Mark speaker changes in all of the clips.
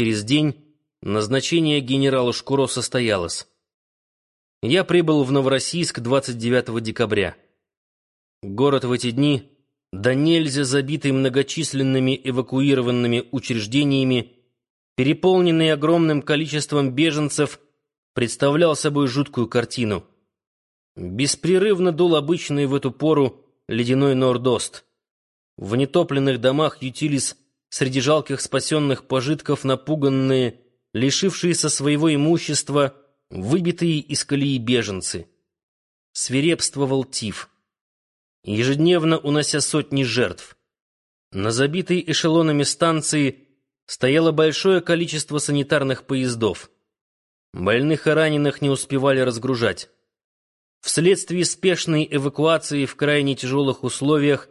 Speaker 1: через день назначение генерала Шкуро состоялось. Я прибыл в Новороссийск 29 декабря. Город в эти дни, да нельзя забитый многочисленными эвакуированными учреждениями, переполненный огромным количеством беженцев, представлял собой жуткую картину. Беспрерывно дул обычный в эту пору ледяной нордост. В нетопленных домах ютились среди жалких спасенных пожитков напуганные, лишившиеся своего имущества, выбитые из колеи беженцы. Свирепствовал тиф, ежедневно унося сотни жертв. На забитой эшелонами станции стояло большое количество санитарных поездов. Больных и раненых не успевали разгружать. Вследствие спешной эвакуации в крайне тяжелых условиях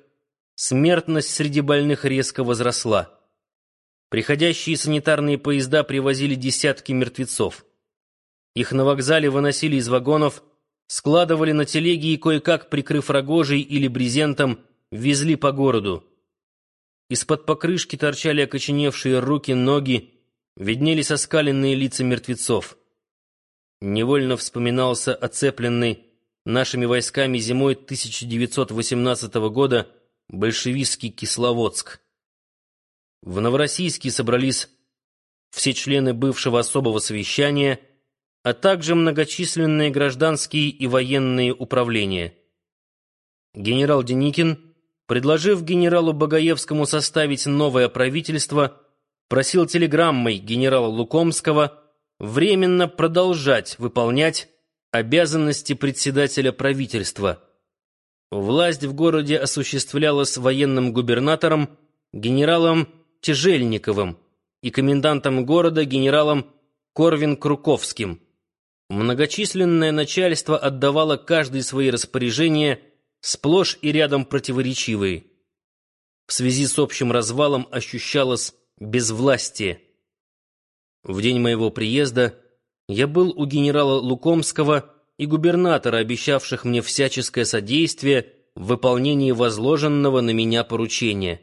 Speaker 1: смертность среди больных резко возросла. Приходящие санитарные поезда привозили десятки мертвецов. Их на вокзале выносили из вагонов, складывали на телеги и, кое-как прикрыв рогожей или брезентом, везли по городу. Из-под покрышки торчали окоченевшие руки, ноги, виднелись оскаленные лица мертвецов. Невольно вспоминался оцепленный нашими войсками зимой 1918 года большевистский Кисловодск. В Новороссийске собрались все члены бывшего особого совещания, а также многочисленные гражданские и военные управления. Генерал Деникин, предложив генералу Багаевскому составить новое правительство, просил телеграммой генерала Лукомского временно продолжать выполнять обязанности председателя правительства. Власть в городе осуществлялась военным губернатором, генералом Тяжельниковым и комендантом города генералом Корвин-Круковским. Многочисленное начальство отдавало каждый свои распоряжения, сплошь и рядом противоречивые. В связи с общим развалом ощущалось безвластие. В день моего приезда я был у генерала Лукомского и губернатора, обещавших мне всяческое содействие в выполнении возложенного на меня поручения.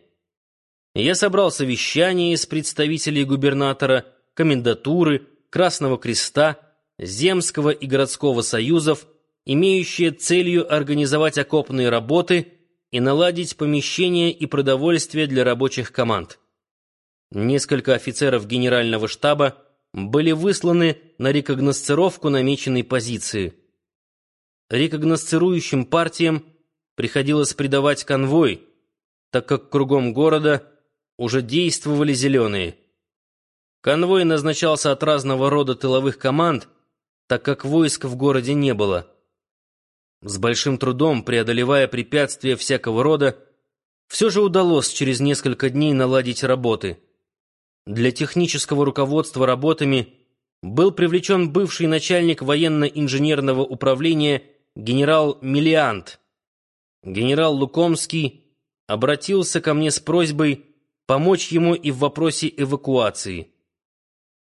Speaker 1: Я собрал совещание из представителей губернатора, комендатуры, Красного Креста, Земского и городского союзов, имеющее целью организовать окопные работы и наладить помещения и продовольствие для рабочих команд. Несколько офицеров генерального штаба были высланы на рекогносцировку намеченной позиции. Рекогносцирующим партиям приходилось придавать конвой, так как кругом города уже действовали зеленые. Конвой назначался от разного рода тыловых команд, так как войск в городе не было. С большим трудом, преодолевая препятствия всякого рода, все же удалось через несколько дней наладить работы. Для технического руководства работами был привлечен бывший начальник военно-инженерного управления генерал Миллиант. Генерал Лукомский обратился ко мне с просьбой помочь ему и в вопросе эвакуации.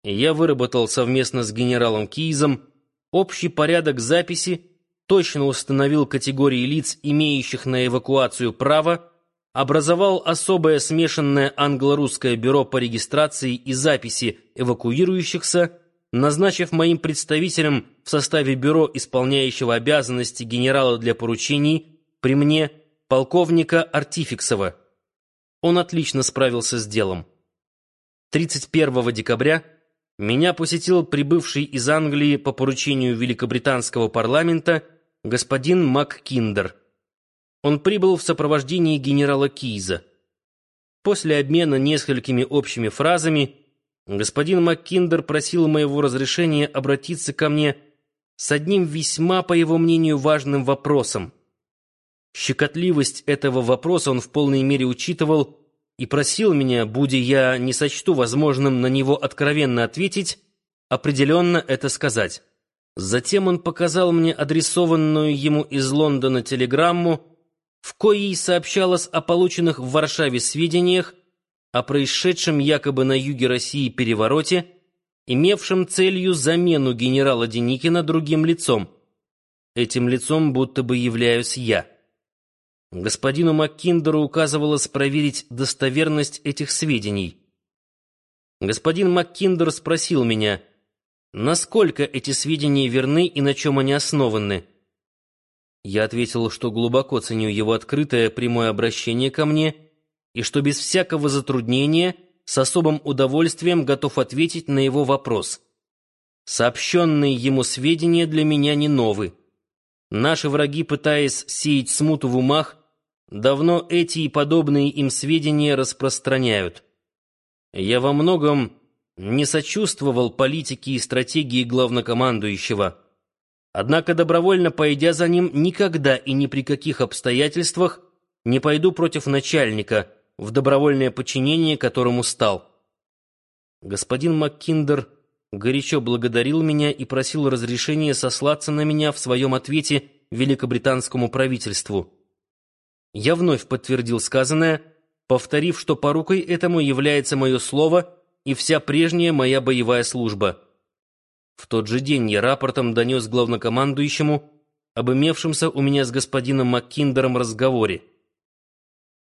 Speaker 1: Я выработал совместно с генералом Киизом общий порядок записи, точно установил категории лиц, имеющих на эвакуацию право, образовал особое смешанное англо-русское бюро по регистрации и записи эвакуирующихся, назначив моим представителем в составе бюро, исполняющего обязанности генерала для поручений, при мне полковника Артификсова. Он отлично справился с делом. 31 декабря меня посетил прибывший из Англии по поручению Великобританского парламента господин МакКиндер. Он прибыл в сопровождении генерала Кийза. После обмена несколькими общими фразами господин МакКиндер просил моего разрешения обратиться ко мне с одним весьма, по его мнению, важным вопросом. Щекотливость этого вопроса он в полной мере учитывал и просил меня, будь я не сочту возможным на него откровенно ответить, определенно это сказать. Затем он показал мне адресованную ему из Лондона телеграмму, в коей сообщалось о полученных в Варшаве сведениях о происшедшем якобы на юге России перевороте, имевшем целью замену генерала Деникина другим лицом. Этим лицом будто бы являюсь я. Господину Маккиндеру указывалось проверить достоверность этих сведений. Господин МакКиндер спросил меня, насколько эти сведения верны и на чем они основаны. Я ответил, что глубоко ценю его открытое прямое обращение ко мне и что без всякого затруднения с особым удовольствием готов ответить на его вопрос. Сообщенные ему сведения для меня не новы. Наши враги, пытаясь сеять смуту в умах, давно эти и подобные им сведения распространяют. Я во многом не сочувствовал политике и стратегии главнокомандующего. Однако, добровольно пойдя за ним, никогда и ни при каких обстоятельствах не пойду против начальника, в добровольное подчинение которому стал. Господин МакКиндер горячо благодарил меня и просил разрешения сослаться на меня в своем ответе великобританскому правительству. Я вновь подтвердил сказанное, повторив, что порукой этому является мое слово и вся прежняя моя боевая служба. В тот же день я рапортом донес главнокомандующему об имевшемся у меня с господином Маккиндером разговоре.